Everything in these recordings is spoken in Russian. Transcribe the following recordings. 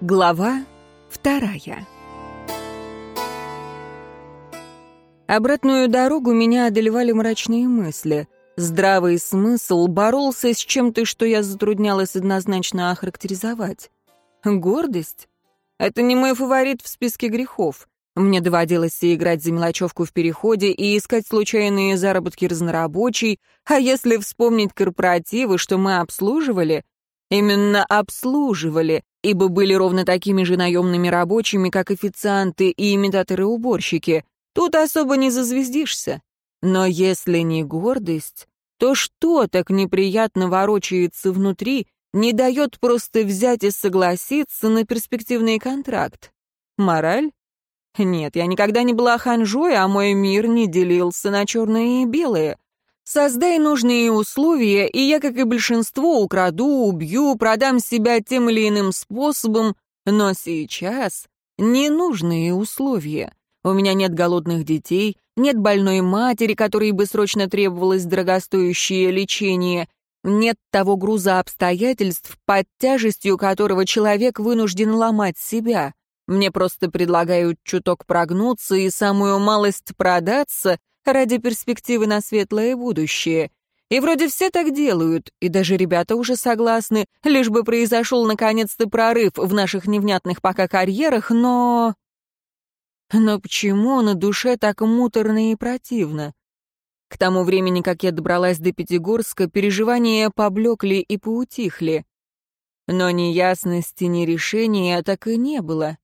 Глава вторая Обратную дорогу меня одолевали мрачные мысли. Здравый смысл боролся с чем-то, что я затруднялась однозначно охарактеризовать. Гордость? Это не мой фаворит в списке грехов. Мне доводилось играть за мелочевку в переходе и искать случайные заработки разнорабочей, а если вспомнить корпоративы, что мы обслуживали, именно обслуживали, ибо были ровно такими же наемными рабочими, как официанты и имитаторы-уборщики, тут особо не зазвездишься. Но если не гордость, то что так неприятно ворочается внутри, не дает просто взять и согласиться на перспективный контракт? Мораль? Нет, я никогда не была ханжой, а мой мир не делился на черное и белое. Создай нужные условия, и я, как и большинство, украду, убью, продам себя тем или иным способом, но сейчас ненужные условия. У меня нет голодных детей, нет больной матери, которой бы срочно требовалось дорогостоящее лечение, нет того груза обстоятельств, под тяжестью которого человек вынужден ломать себя. Мне просто предлагают чуток прогнуться и самую малость продаться ради перспективы на светлое будущее. И вроде все так делают, и даже ребята уже согласны, лишь бы произошел наконец-то прорыв в наших невнятных пока карьерах, но... Но почему на душе так муторно и противно? К тому времени, как я добралась до Пятигорска, переживания поблекли и поутихли. Но ни ясности, ни решения так и не было.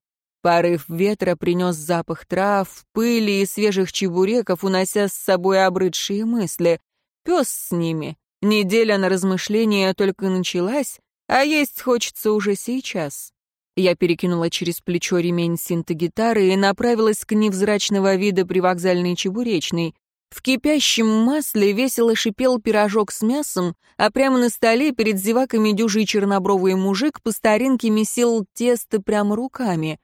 Порыв ветра принес запах трав, пыли и свежих чебуреков, унося с собой обрыдшие мысли. Пес с ними. Неделя на размышления только началась, а есть хочется уже сейчас. Я перекинула через плечо ремень синтегитары и направилась к невзрачного вида привокзальной чебуречной. В кипящем масле весело шипел пирожок с мясом, а прямо на столе перед зеваками дюжий чернобровый мужик по старинке месил тесто прямо руками.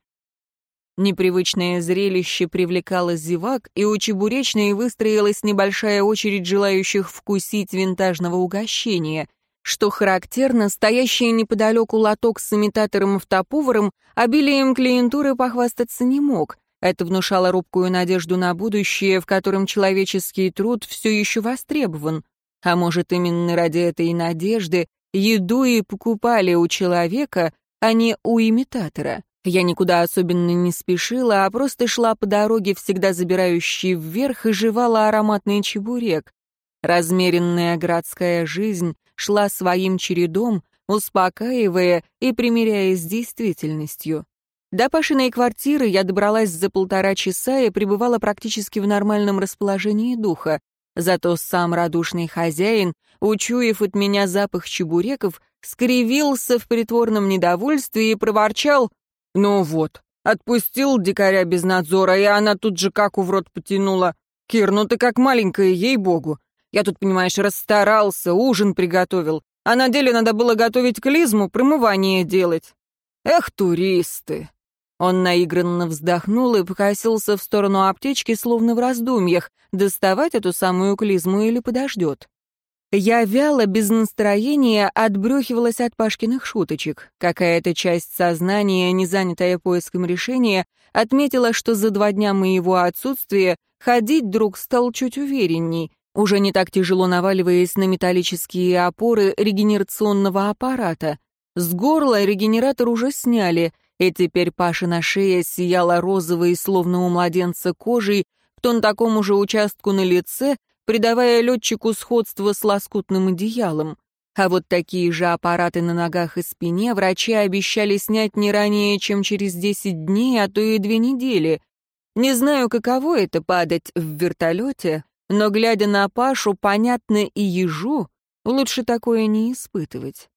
Непривычное зрелище привлекало зевак, и у чебуречной выстроилась небольшая очередь желающих вкусить винтажного угощения. Что характерно, стоящий неподалеку лоток с имитатором-автоповаром обилием клиентуры похвастаться не мог. Это внушало робкую надежду на будущее, в котором человеческий труд все еще востребован. А может, именно ради этой надежды еду и покупали у человека, а не у имитатора. Я никуда особенно не спешила, а просто шла по дороге, всегда забирающей вверх, и жевала ароматный чебурек. Размеренная городская жизнь шла своим чередом, успокаивая и примиряясь с действительностью. До Пашиной квартиры я добралась за полтора часа и пребывала практически в нормальном расположении духа. Зато сам радушный хозяин, учуяв от меня запах чебуреков, скривился в притворном недовольстве и проворчал «Ну вот, отпустил дикаря без надзора, и она тут же как в рот потянула. Кир, ну ты как маленькая, ей-богу. Я тут, понимаешь, расстарался, ужин приготовил. А на деле надо было готовить клизму, промывание делать. Эх, туристы!» Он наигранно вздохнул и покосился в сторону аптечки, словно в раздумьях, доставать эту самую клизму или подождет. Я вяло, без настроения, отбрюхивалась от Пашкиных шуточек. Какая-то часть сознания, не занятая поиском решения, отметила, что за два дня моего отсутствия ходить друг стал чуть уверенней, уже не так тяжело наваливаясь на металлические опоры регенерационного аппарата. С горла регенератор уже сняли, и теперь Пашина шея сияла розовой, словно у младенца кожей, в тон такому же участку на лице, придавая летчику сходство с лоскутным одеялом. А вот такие же аппараты на ногах и спине врачи обещали снять не ранее, чем через 10 дней, а то и две недели. Не знаю, каково это падать в вертолете, но, глядя на Пашу, понятно и ежу, лучше такое не испытывать.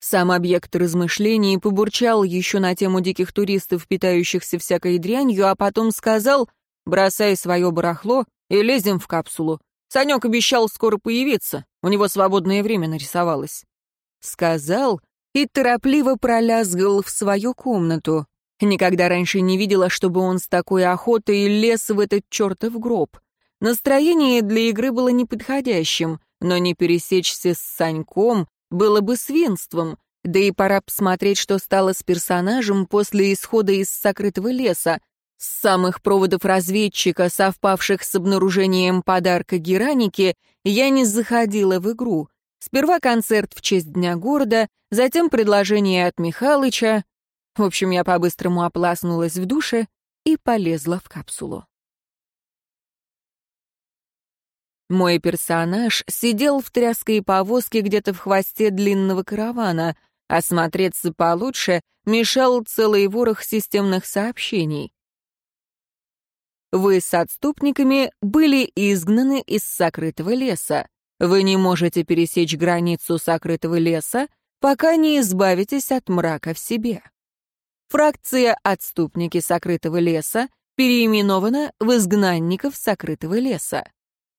Сам объект размышлений побурчал еще на тему диких туристов, питающихся всякой дрянью, а потом сказал «бросай свое барахло и лезем в капсулу. Санек обещал скоро появиться, у него свободное время нарисовалось. Сказал и торопливо пролязгал в свою комнату. Никогда раньше не видела, чтобы он с такой охотой лез в этот чертов гроб. Настроение для игры было неподходящим, но не пересечься с Саньком было бы свинством. Да и пора посмотреть, что стало с персонажем после исхода из сокрытого леса. С самых проводов разведчика, совпавших с обнаружением подарка Гераники, я не заходила в игру. Сперва концерт в честь Дня города, затем предложение от Михалыча. В общем, я по-быстрому опласнулась в душе и полезла в капсулу. Мой персонаж сидел в тряской повозке где-то в хвосте длинного каравана, а смотреться получше мешал целый ворох системных сообщений. Вы с отступниками были изгнаны из сокрытого леса. Вы не можете пересечь границу сокрытого леса, пока не избавитесь от мрака в себе. Фракция «Отступники сокрытого леса» переименована в «Изгнанников сокрытого леса».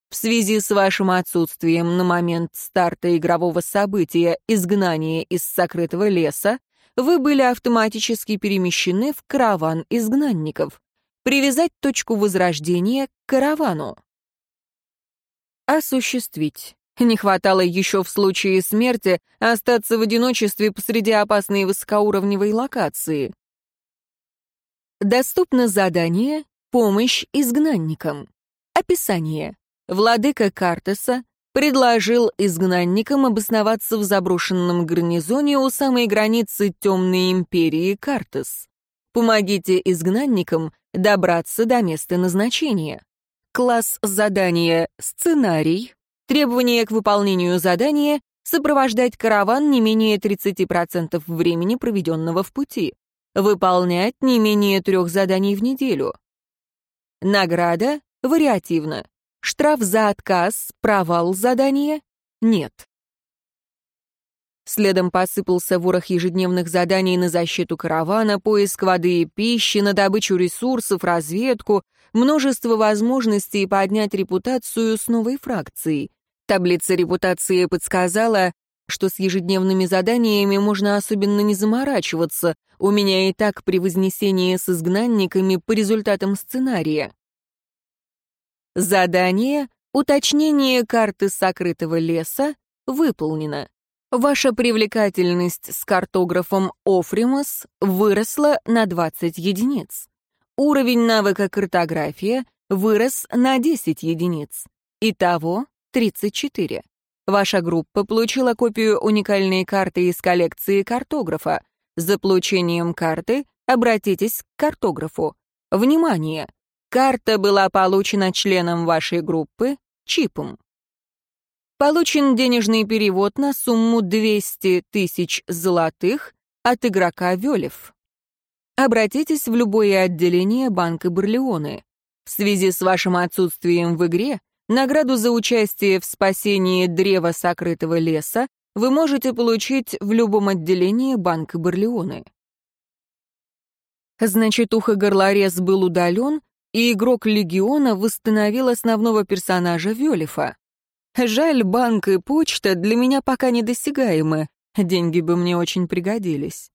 В связи с вашим отсутствием на момент старта игрового события изгнания из сокрытого леса, вы были автоматически перемещены в караван изгнанников. Привязать точку возрождения к каравану. Осуществить. Не хватало еще в случае смерти остаться в одиночестве посреди опасной высокоуровневой локации. Доступно задание «Помощь изгнанникам». Описание. Владыка Картеса предложил изгнанникам обосноваться в заброшенном гарнизоне у самой границы Темной Империи Картес. Помогите изгнанникам добраться до места назначения. Класс задания «Сценарий». Требование к выполнению задания — сопровождать караван не менее 30% времени, проведенного в пути. Выполнять не менее трех заданий в неделю. Награда вариативна. Штраф за отказ, провал задания — нет. Следом посыпался ворох ежедневных заданий на защиту каравана, поиск воды и пищи, на добычу ресурсов, разведку, множество возможностей поднять репутацию с новой фракцией. Таблица репутации подсказала, что с ежедневными заданиями можно особенно не заморачиваться, у меня и так при вознесении с изгнанниками по результатам сценария. Задание «Уточнение карты сокрытого леса» выполнено. Ваша привлекательность с картографом Офримас выросла на 20 единиц. Уровень навыка картография вырос на 10 единиц. Итого 34. Ваша группа получила копию уникальной карты из коллекции картографа. За получением карты обратитесь к картографу. Внимание! Карта была получена членом вашей группы чипом. Получен денежный перевод на сумму 200 тысяч золотых от игрока Велев. Обратитесь в любое отделение банка Барлеоны. В связи с вашим отсутствием в игре, награду за участие в спасении древа сокрытого леса вы можете получить в любом отделении банка Барлеоны. Значит, ухо-горлорез был удален, и игрок Легиона восстановил основного персонажа Велифа. Жаль, банк и почта для меня пока недосягаемы, деньги бы мне очень пригодились.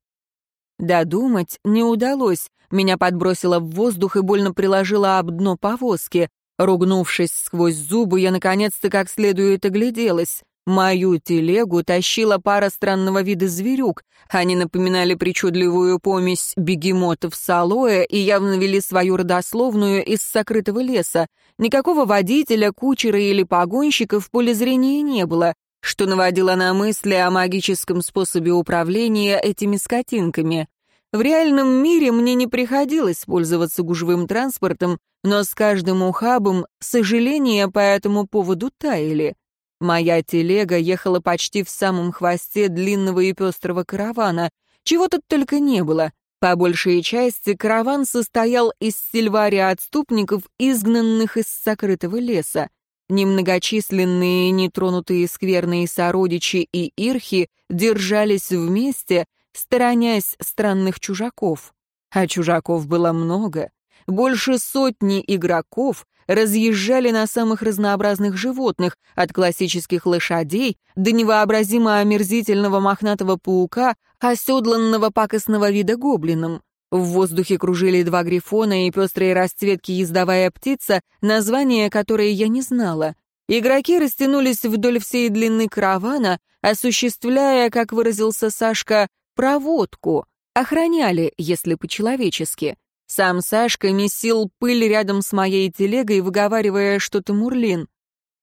Додумать не удалось, меня подбросило в воздух и больно приложило об дно повозки. Ругнувшись сквозь зубы, я наконец-то как следует огляделась. Мою телегу тащила пара странного вида зверюк. Они напоминали причудливую помесь бегемотов с алоэ и явно вели свою родословную из сокрытого леса. Никакого водителя, кучера или погонщика в поле зрения не было, что наводило на мысли о магическом способе управления этими скотинками. В реальном мире мне не приходилось пользоваться гужевым транспортом, но с каждым ухабом сожаления по этому поводу таяли. Моя телега ехала почти в самом хвосте длинного и пестрого каравана. Чего тут только не было. По большей части караван состоял из сильвария отступников, изгнанных из сокрытого леса. Немногочисленные нетронутые скверные сородичи и ирхи держались вместе, сторонясь странных чужаков. А чужаков было много. Больше сотни игроков, разъезжали на самых разнообразных животных, от классических лошадей до невообразимо омерзительного мохнатого паука, оседланного пакостного вида гоблином. В воздухе кружили два грифона и пестрые расцветки ездовая птица, название которой я не знала. Игроки растянулись вдоль всей длины каравана, осуществляя, как выразился Сашка, проводку, охраняли, если по-человечески. Сам Сашка месил пыль рядом с моей телегой, выговаривая что-то Мурлин.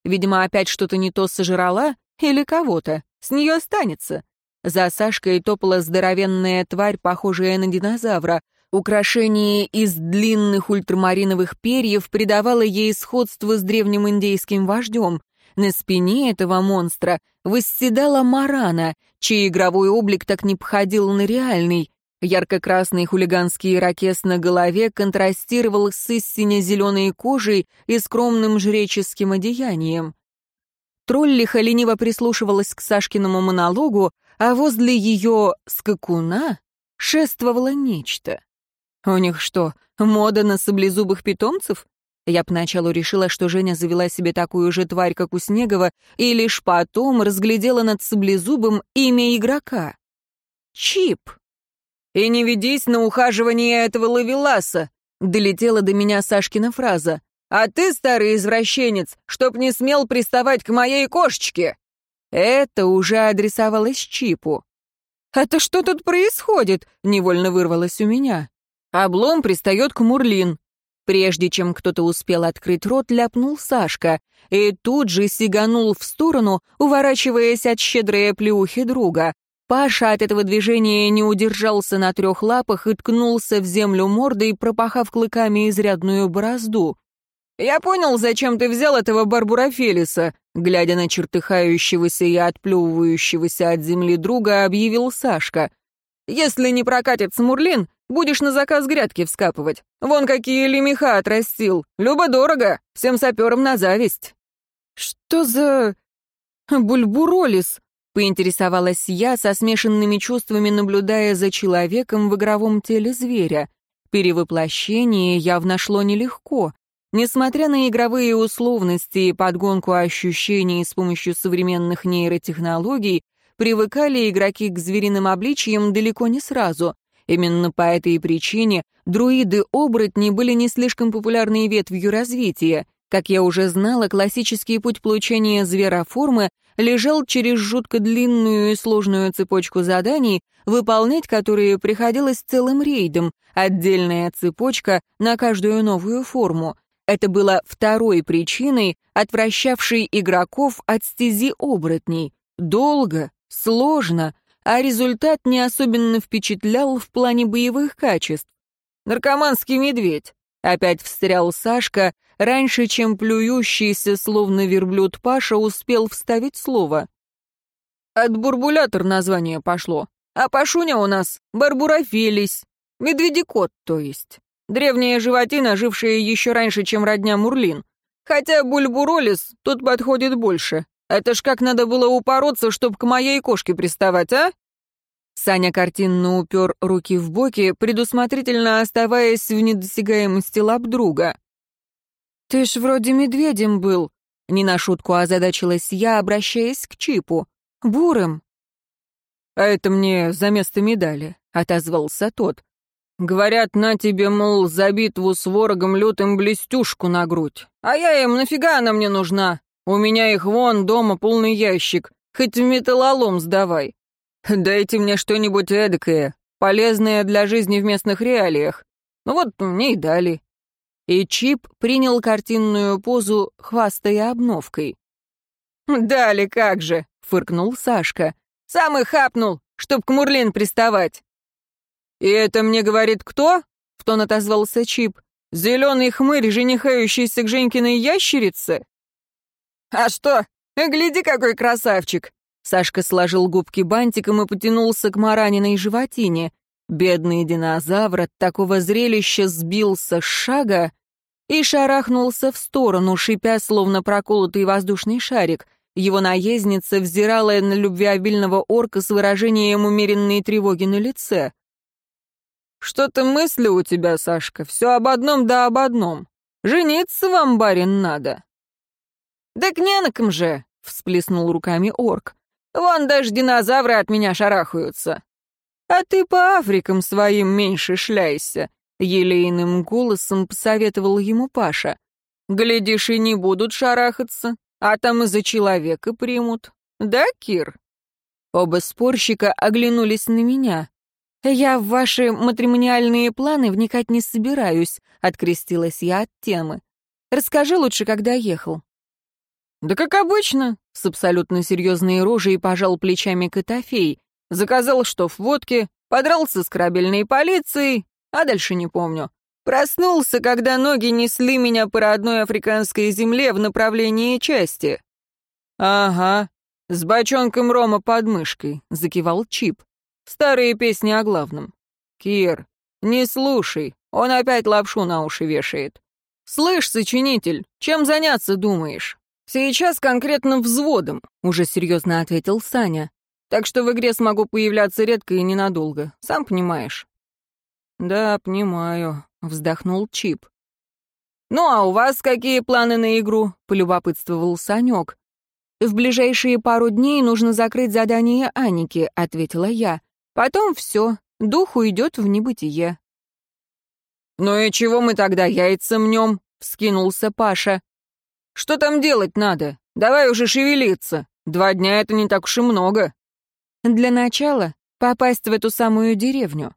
Видимо, опять что-то не то сожрала или кого-то. С нее останется. За Сашкой топала здоровенная тварь, похожая на динозавра. Украшение из длинных ультрамариновых перьев придавало ей сходство с древним индейским вождем. На спине этого монстра восседала Марана, чей игровой облик так не походил на реальный. Ярко-красный хулиганский ирокез на голове контрастировал с истинно зеленой кожей и скромным жреческим одеянием. Троллиха лениво прислушивалась к Сашкиному монологу, а возле ее скакуна шествовало нечто. У них что, мода на саблезубых питомцев? Я поначалу решила, что Женя завела себе такую же тварь, как у Снегова, и лишь потом разглядела над саблезубом имя игрока. Чип. «И не ведись на ухаживание этого лавеласа», — долетела до меня Сашкина фраза. «А ты, старый извращенец, чтоб не смел приставать к моей кошечке!» Это уже адресовалось Чипу. «Это что тут происходит?» — невольно вырвалось у меня. Облом пристает к Мурлин. Прежде чем кто-то успел открыть рот, ляпнул Сашка и тут же сиганул в сторону, уворачиваясь от щедрой плюхи друга. Паша от этого движения не удержался на трех лапах и ткнулся в землю мордой, пропахав клыками изрядную борозду. «Я понял, зачем ты взял этого Барбурафелиса», глядя на чертыхающегося и отплевывающегося от земли друга, объявил Сашка. «Если не прокатит Смурлин, Будешь на заказ грядки вскапывать. Вон какие лемеха отрастил. Любо-дорого. Всем саперам на зависть». «Что за... бульбуролис?» — поинтересовалась я со смешанными чувствами, наблюдая за человеком в игровом теле зверя. Перевоплощение явно шло нелегко. Несмотря на игровые условности и подгонку ощущений с помощью современных нейротехнологий, привыкали игроки к звериным обличьям далеко не сразу. Именно по этой причине друиды-оборотни были не слишком популярной ветвью развития. Как я уже знала, классический путь получения звероформы лежал через жутко длинную и сложную цепочку заданий, выполнять которые приходилось целым рейдом, отдельная цепочка на каждую новую форму. Это было второй причиной, отвращавшей игроков от стези оборотней. Долго, сложно, а результат не особенно впечатлял в плане боевых качеств. «Наркоманский медведь», — опять встрял Сашка, раньше, чем плюющийся, словно верблюд Паша, успел вставить слово. «От бурбулятор название пошло, а Пашуня у нас барбурофилис, медведикот, то есть. Древняя животина, жившая еще раньше, чем родня Мурлин. Хотя бульбуролис тут подходит больше. Это ж как надо было упороться, чтоб к моей кошке приставать, а?» Саня картинно упер руки в боки, предусмотрительно оставаясь в недосягаемости лап друга. «Ты ж вроде медведем был», — не на шутку озадачилась я, обращаясь к Чипу. «Бурым». «А это мне за место медали», — отозвался тот. «Говорят, на тебе, мол, за битву с ворогом лютым блестюшку на грудь. А я им, нафига она мне нужна? У меня их вон дома полный ящик, хоть в металлолом сдавай. Дайте мне что-нибудь эдакое, полезное для жизни в местных реалиях. Ну вот мне и дали». И Чип принял картинную позу, хвастая обновкой. «Дали как же!» — фыркнул Сашка. «Сам и хапнул, чтоб к Мурлин приставать». «И это мне говорит кто?» — в тон отозвался Чип. «Зеленый хмырь, женихающийся к Женькиной ящерице?» «А что? Гляди, какой красавчик!» Сашка сложил губки бантиком и потянулся к Мараниной животине. Бедный динозавр от такого зрелища сбился с шага и шарахнулся в сторону, шипя, словно проколотый воздушный шарик. Его наездница взирала на любвеобильного орка с выражением умеренной тревоги на лице. «Что-то мысли у тебя, Сашка, все об одном да об одном. Жениться вам, барин, надо». «Так не на же!» — всплеснул руками орк. «Вон даже динозавры от меня шарахаются!» «А ты по Африкам своим меньше шляйся!» — елейным голосом посоветовал ему Паша. «Глядишь, и не будут шарахаться, А там и за человека примут. Да, Кир?» Оба спорщика оглянулись на меня. «Я в ваши матримониальные планы вникать не собираюсь», — открестилась я от темы. «Расскажи лучше, когда ехал». «Да как обычно», — с абсолютно серьезной рожей пожал плечами Котофей. «Заказал штоф водки, подрался с корабельной полицией, а дальше не помню. Проснулся, когда ноги несли меня по родной африканской земле в направлении части». «Ага, с бочонком рома под мышкой», — закивал Чип. «Старые песни о главном». «Кир, не слушай, он опять лапшу на уши вешает. Слышь, сочинитель, чем заняться думаешь?» «Сейчас конкретно взводом», — уже серьезно ответил Саня. «Так что в игре смогу появляться редко и ненадолго, сам понимаешь». «Да, понимаю», — вздохнул Чип. «Ну а у вас какие планы на игру?» — полюбопытствовал Санек. «В ближайшие пару дней нужно закрыть задание Аники», — ответила я. «Потом все, дух уйдет в небытие». «Ну и чего мы тогда яйца мнем?» — вскинулся Паша. «Что там делать надо? Давай уже шевелиться. Два дня — это не так уж и много». «Для начала попасть в эту самую деревню».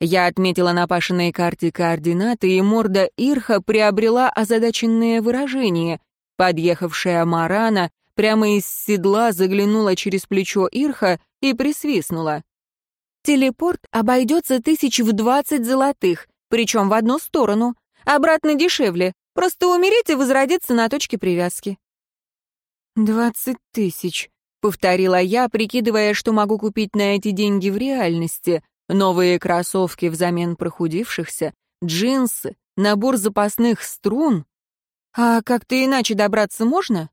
Я отметила на Пашиной карте координаты, и морда Ирха приобрела озадаченное выражение. Подъехавшая Марана прямо из седла заглянула через плечо Ирха и присвистнула. «Телепорт обойдется тысяч в двадцать золотых, причем в одну сторону. Обратно дешевле, просто умереть и возродиться на точке привязки». «Двадцать тысяч», — повторила я, прикидывая, что могу купить на эти деньги в реальности. Новые кроссовки взамен прохудившихся, джинсы, набор запасных струн. «А как-то иначе добраться можно?»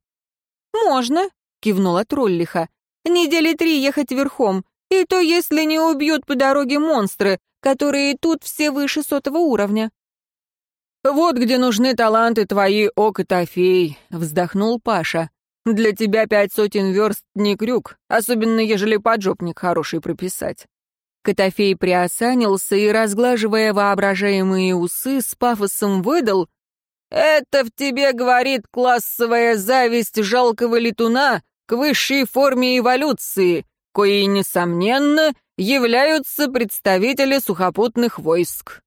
«Можно», — кивнула Троллиха. «Недели три ехать верхом, и то если не убьют по дороге монстры, которые тут все выше сотого уровня». «Вот где нужны таланты твои, о Котофей», — вздохнул Паша. «Для тебя пять сотен верст не крюк, особенно ежели поджопник хороший прописать». Котофей приосанился и, разглаживая воображаемые усы, с пафосом выдал это в тебе говорит классовая зависть жалкого летуна к высшей форме эволюции, кои, несомненно, являются представители сухопутных войск.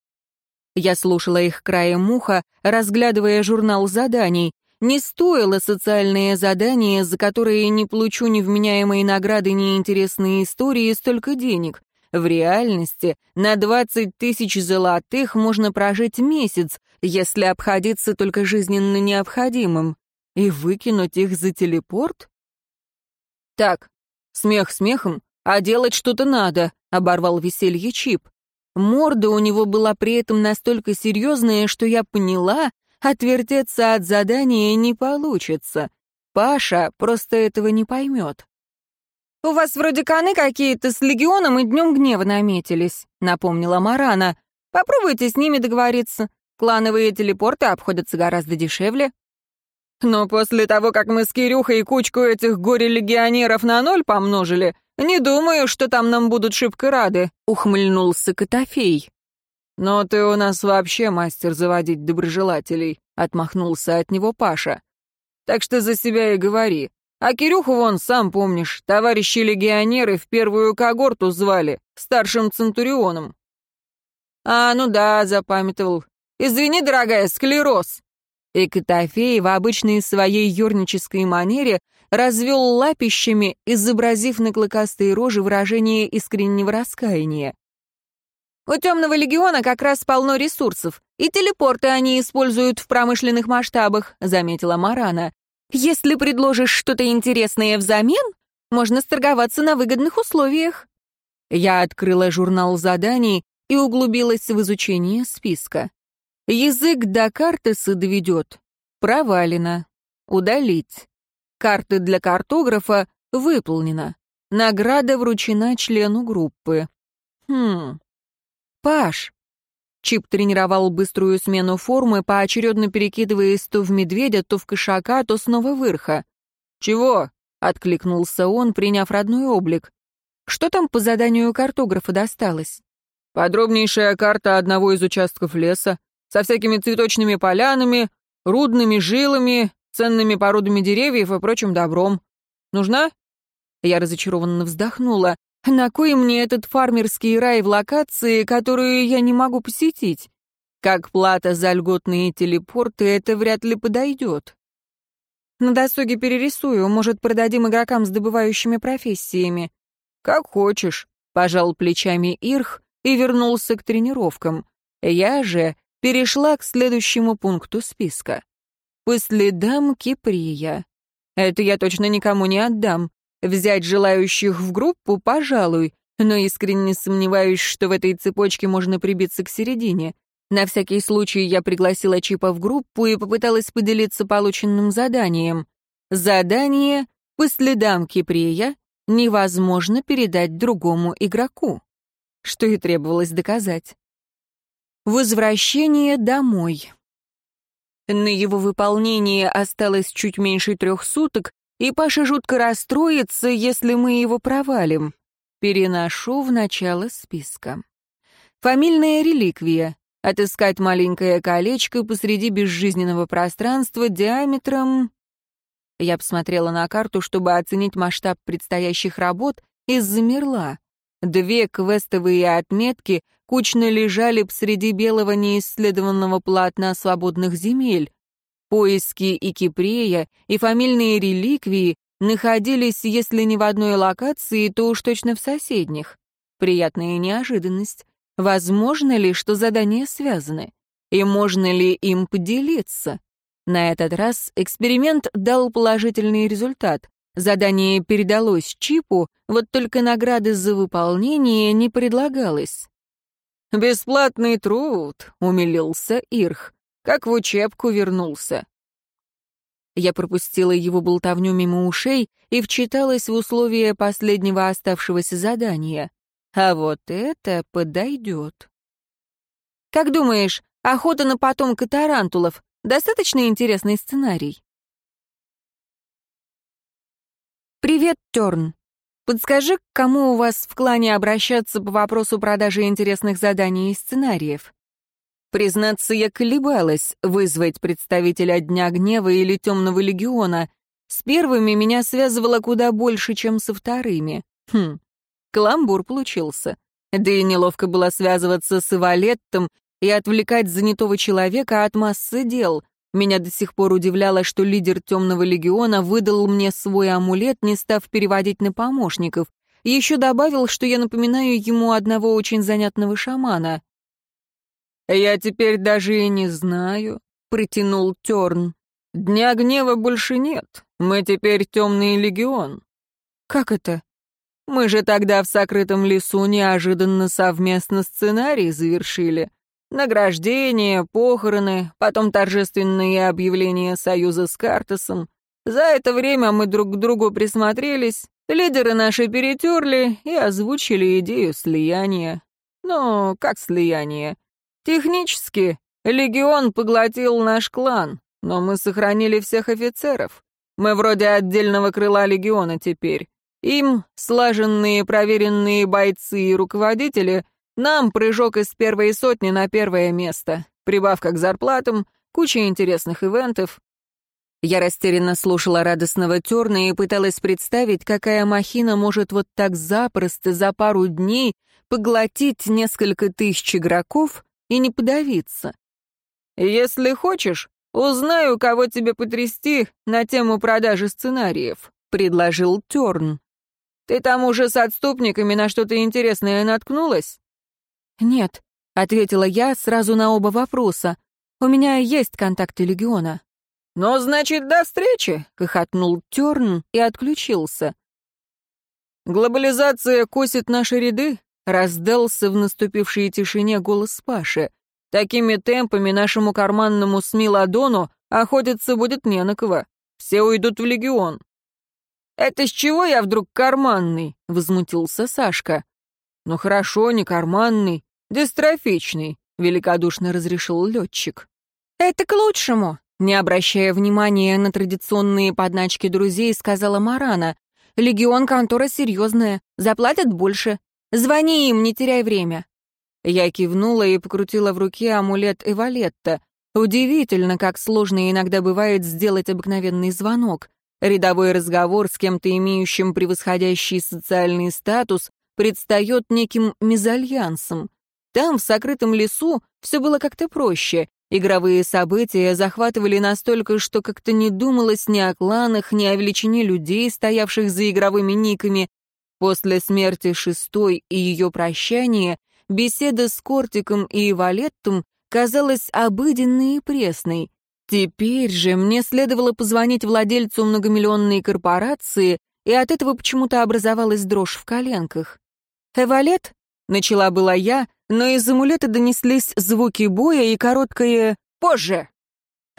Я слушала их краем уха, разглядывая журнал заданий. Не стоило социальное задание, за которое не получу ни вменяемой награды, ни интересные истории, столько денег. В реальности на 20 тысяч золотых можно прожить месяц, если обходиться только жизненно необходимым, и выкинуть их за телепорт? Так, смех смехом, а делать что-то надо, оборвал веселье Чип. Морда у него была при этом настолько серьезная, что я поняла, отвертеться от задания не получится. Паша просто этого не поймет. «У вас вроде коны какие-то с легионом и днем гнева наметились», — напомнила Марана. «Попробуйте с ними договориться. Клановые телепорты обходятся гораздо дешевле». «Но после того, как мы с Кирюхой кучку этих горе-легионеров на ноль помножили, не думаю, что там нам будут шибко рады», — ухмыльнулся Котофей. «Но ты у нас вообще мастер заводить доброжелателей», — отмахнулся от него Паша. «Так что за себя и говори. А Кирюху вон, сам помнишь, товарищи-легионеры в первую когорту звали, старшим центурионом. А, ну да, запамятовал. Извини, дорогая, склероз. И Котофей в обычной своей юрнической манере развел лапищами, изобразив на клыкастой роже выражение искреннего раскаяния. У Темного Легиона как раз полно ресурсов, и телепорты они используют в промышленных масштабах», — заметила Марана. Если предложишь что-то интересное взамен, можно сторговаться на выгодных условиях». Я открыла журнал заданий и углубилась в изучение списка. Язык до картеса доведет. Провалено. Удалить. Карты для картографа выполнена. Награда вручена члену группы. Хм. Паш, Чип тренировал быструю смену формы, поочередно перекидываясь то в медведя, то в кошака, то снова в ирха. «Чего?» — откликнулся он, приняв родной облик. «Что там по заданию картографа досталось?» «Подробнейшая карта одного из участков леса, со всякими цветочными полянами, рудными жилами ценными породами деревьев и прочим добром. Нужна?» Я разочарованно вздохнула. «На кой мне этот фармерский рай в локации, которую я не могу посетить? Как плата за льготные телепорты это вряд ли подойдет. На досуге перерисую, может, продадим игрокам с добывающими профессиями. Как хочешь, пожал плечами Ирх и вернулся к тренировкам. Я же перешла к следующему пункту списка. По следам Киприя. Это я точно никому не отдам. Взять желающих в группу, пожалуй, но искренне сомневаюсь, что в этой цепочке можно прибиться к середине. На всякий случай я пригласила Чипа в группу и попыталась поделиться полученным заданием. Задание по следам Киприя невозможно передать другому игроку. Что и требовалось доказать. Возвращение домой. На его выполнение осталось чуть меньше трех суток, и Паша жутко расстроится, если мы его провалим. Переношу в начало списка. Фамильная реликвия. Отыскать маленькое колечко посреди безжизненного пространства диаметром... Я посмотрела на карту, чтобы оценить масштаб предстоящих работ, и замерла. Две квестовые отметки кучно лежали посреди белого неисследованного полотна свободных земель. Поиски и Кипрея, и фамильные реликвии находились, если не в одной локации, то уж точно в соседних. Приятная неожиданность. Возможно ли, что задания связаны? И можно ли им поделиться? На этот раз эксперимент дал положительный результат. Задание передалось Чипу, вот только награды за выполнение не предлагалось. «Бесплатный труд», — умилился Ирх, как в учебку вернулся. Я пропустила его болтовню мимо ушей и вчиталась в условия последнего оставшегося задания. А вот это подойдет. Как думаешь, охота на потомка тарантулов — достаточно интересный сценарий? Привет, Терн. Подскажи, к кому у вас в клане обращаться по вопросу продажи интересных заданий и сценариев? Признаться, я колебалась вызвать представителя Дня Гнева или Темного Легиона. С первыми меня связывало куда больше, чем со вторыми. Хм, Каламбур получился. Да и неловко было связываться с Ивалеттом и отвлекать занятого человека от массы дел. Меня до сих пор удивляло, что лидер Темного Легиона выдал мне свой амулет, не став переводить на помощников. Еще добавил, что я напоминаю ему одного очень занятного шамана. «Я теперь даже и не знаю», — протянул Терн. «Дня гнева больше нет. Мы теперь Темный Легион». «Как это?» Мы же тогда в сокрытом лесу неожиданно совместно сценарий завершили. Награждение, похороны, потом торжественные объявления союза с Картасом. За это время мы друг к другу присмотрелись, лидеры наши перетерли и озвучили идею слияния. Ну, как слияние? Технически, легион поглотил наш клан, но мы сохранили всех офицеров. Мы вроде отдельного крыла легиона теперь. Им слаженные проверенные бойцы и руководители, нам прыжок из первой сотни на первое место, прибавка к зарплатам, куча интересных ивентов. Я растерянно слушала радостного Терна и пыталась представить, какая махина может вот так запросто за пару дней поглотить несколько тысяч игроков и не подавиться. «Если хочешь, узнаю, кого тебе потрясти на тему продажи сценариев», — предложил Терн. Ты там уже с отступниками на что-то интересное наткнулась?» «Нет», — ответила я сразу на оба вопроса. «У меня есть контакты Легиона». «Ну, значит, до встречи!» — хохотнул Терн и отключился. «Глобализация косит наши ряды», — раздался в наступившей тишине голос Паши. «Такими темпами нашему карманному Смиладону охотиться будет не на кого. Все уйдут в Легион». «Это с чего я вдруг карманный?» — возмутился Сашка. «Ну хорошо, не карманный, дистрофичный», — великодушно разрешил летчик. «Это к лучшему», — не обращая внимания на традиционные подначки друзей, сказала Марана. «Легион контора серьезная, заплатят больше. Звони им, не теряй время». Я кивнула и покрутила в руке амулет Эвалетта. Удивительно, как сложно иногда бывает сделать обыкновенный звонок. Рядовой разговор с кем-то, имеющим превосходящий социальный статус, предстает неким мезальянсом. Там, в сокрытом лесу, все было как-то проще. Игровые события захватывали настолько, что как-то не думалось ни о кланах, ни о величине людей, стоявших за игровыми никами. После смерти шестой и ее прощания беседа с Кортиком и Валеттом казалась обыденной и пресной. Теперь же мне следовало позвонить владельцу многомиллионной корпорации, и от этого почему-то образовалась дрожь в коленках. «Эвалет?» — начала была я, но из амулета донеслись звуки боя и короткое «позже».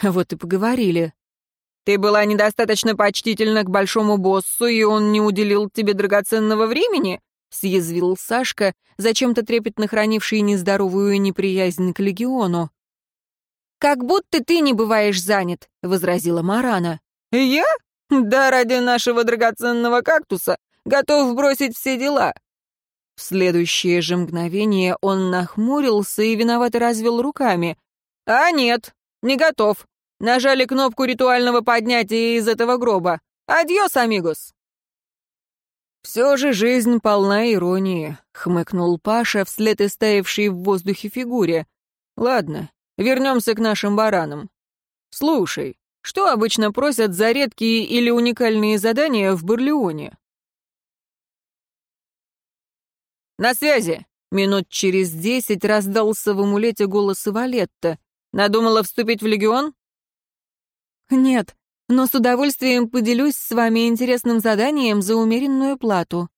Вот и поговорили. «Ты была недостаточно почтительна к большому боссу, и он не уделил тебе драгоценного времени?» — съязвил Сашка, зачем-то трепетно хранивший нездоровую неприязнь к легиону. «Как будто ты не бываешь занят», — возразила Марана. «Я? Да ради нашего драгоценного кактуса готов бросить все дела. В следующее же мгновение он нахмурился и виновато развел руками. «А нет, не готов. Нажали кнопку ритуального поднятия из этого гроба. Адьос, амигос!» «Все же жизнь полна иронии», — хмыкнул Паша вслед истаявшей в воздухе фигуре. «Ладно, вернемся к нашим баранам. Слушай, что обычно просят за редкие или уникальные задания в Барлеоне?» «На связи!» Минут через десять раздался в амулете голос Валетта. «Надумала вступить в легион?» «Нет, но с удовольствием поделюсь с вами интересным заданием за умеренную плату».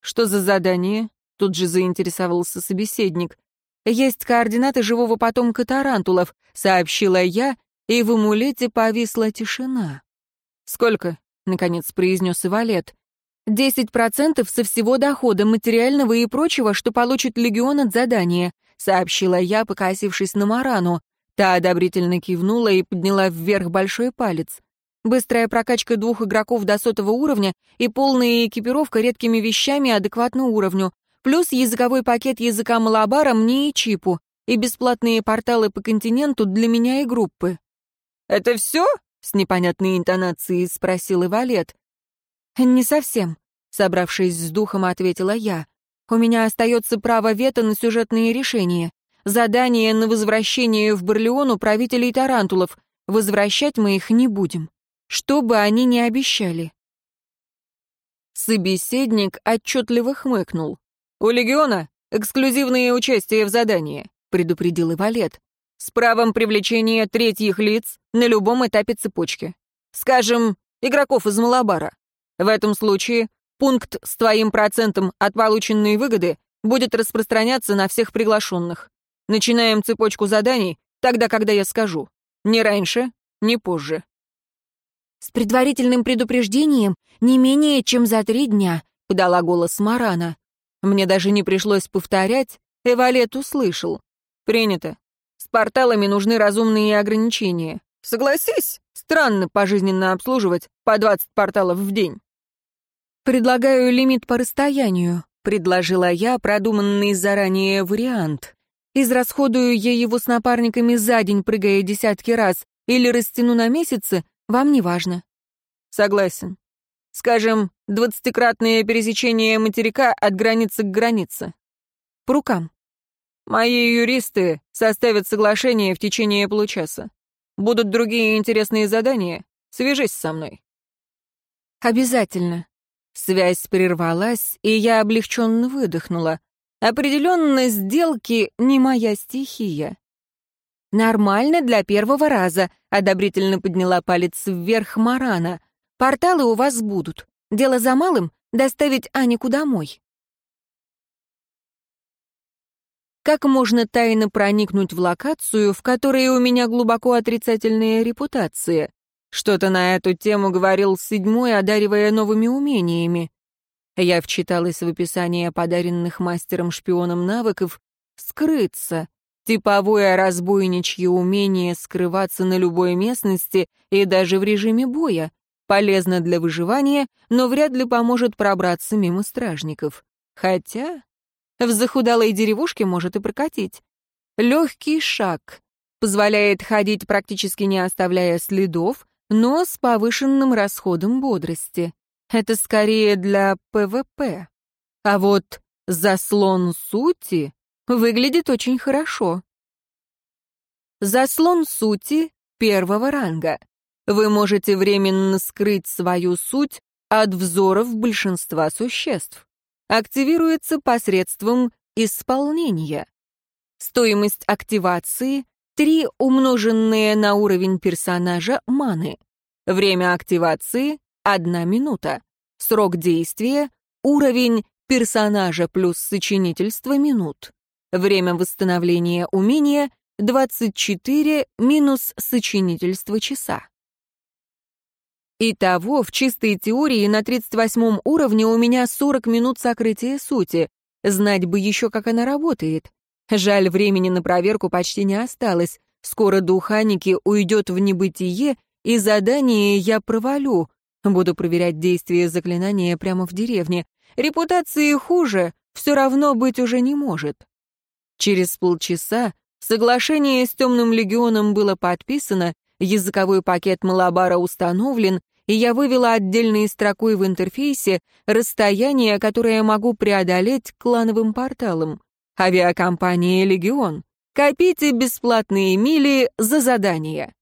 «Что за задание?» — тут же заинтересовался собеседник. «Есть координаты живого потомка тарантулов», — сообщила я, и в амулете повисла тишина. «Сколько?» — наконец произнес Ивалет. Десять процентов со всего дохода, материального и прочего, что получит легион от задания», — сообщила я, покосившись на Марану. Та одобрительно кивнула и подняла вверх большой палец. Быстрая прокачка двух игроков до сотого уровня и полная экипировка редкими вещами адекватно уровню, плюс языковой пакет языка Малабара мне и Чипу, и бесплатные порталы по континенту для меня и группы. «Это все?» — с непонятной интонацией спросил Ивалет. «Не совсем», — собравшись с духом, ответила я. «У меня остается право вето на сюжетные решения. Задание на возвращение в Барлеон правителей Тарантулов. Возвращать мы их не будем. Что бы они ни обещали». Собеседник отчетливо хмыкнул. «У Легиона эксклюзивное участие в задании», — предупредил Ивалет. «С правом привлечения третьих лиц на любом этапе цепочки. Скажем, игроков из Малабара. В этом случае пункт с твоим процентом от полученной выгоды будет распространяться на всех приглашенных. Начинаем цепочку заданий тогда, когда я скажу. Не раньше, не позже. «С предварительным предупреждением не менее чем за три дня», — подала голос Марана. Мне даже не пришлось повторять, Эвалет услышал. «Принято. С порталами нужны разумные ограничения. Согласись, странно пожизненно обслуживать по 20 порталов в день». «Предлагаю лимит по расстоянию», — предложила я продуманный заранее вариант. «Израсходую я его с напарниками за день, прыгая десятки раз, или растяну на месяцы, вам не важно». «Согласен. Скажем, двадцатикратное пересечение материка от границы к границе». «По рукам». «Мои юристы составят соглашение в течение получаса. Будут другие интересные задания, свяжись со мной». «Обязательно», Связь прервалась, и я облегченно выдохнула. Определенно, сделки не моя стихия. «Нормально для первого раза», — одобрительно подняла палец вверх Марана. «Порталы у вас будут. Дело за малым — доставить Анику домой». Как можно тайно проникнуть в локацию, в которой у меня глубоко отрицательная репутация? Что-то на эту тему говорил седьмой, одаривая новыми умениями. Я вчиталась в описание подаренных мастером-шпионом навыков «скрыться», типовое разбойничье умение скрываться на любой местности и даже в режиме боя, полезно для выживания, но вряд ли поможет пробраться мимо стражников. Хотя в захудалой деревушке может и прокатить. Легкий шаг, позволяет ходить практически не оставляя следов, но с повышенным расходом бодрости. Это скорее для ПВП. А вот заслон сути выглядит очень хорошо. Заслон сути первого ранга. Вы можете временно скрыть свою суть от взоров большинства существ. Активируется посредством исполнения. Стоимость активации — 3 умноженные на уровень персонажа маны. Время активации — 1 минута. Срок действия — уровень персонажа плюс сочинительство минут. Время восстановления умения — 24 минус сочинительство часа. Итого, в чистой теории, на 38 уровне у меня 40 минут сокрытия сути. Знать бы еще, как она работает. Жаль, времени на проверку почти не осталось. Скоро духаники уйдет в небытие, и задание я провалю. Буду проверять действие заклинания прямо в деревне. Репутации хуже, все равно быть уже не может. Через полчаса соглашение с Темным Легионом было подписано, языковой пакет Малабара установлен, и я вывела отдельной строкой в интерфейсе расстояние, которое могу преодолеть клановым порталом. Авиакомпания «Легион». Копите бесплатные мили за задание.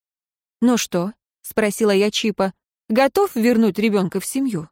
«Ну что?» — спросила я Чипа. «Готов вернуть ребенка в семью?»